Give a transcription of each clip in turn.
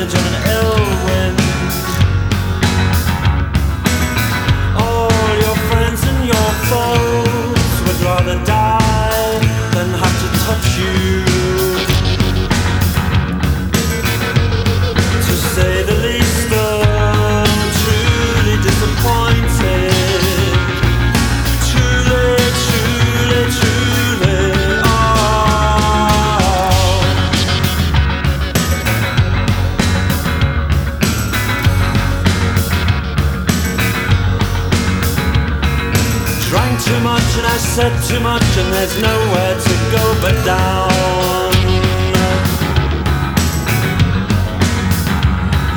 surgeon and ill wind. Much and I said too much and there's nowhere to go but down.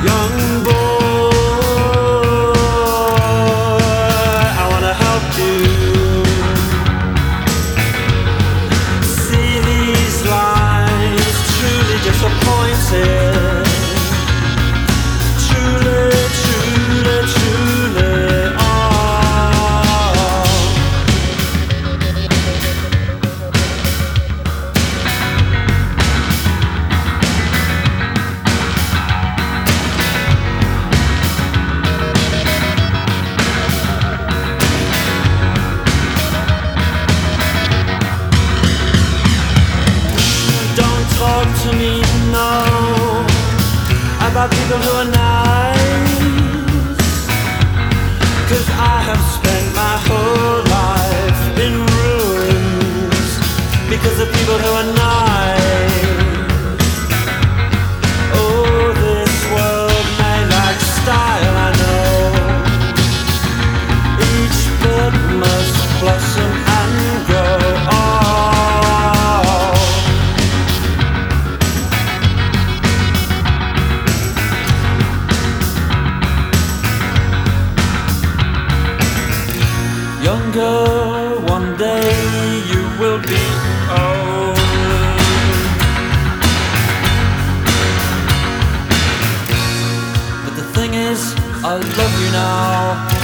Young boy, To me, no, about people who are nice. Younger, one day you will be old. But the thing is, I love you now.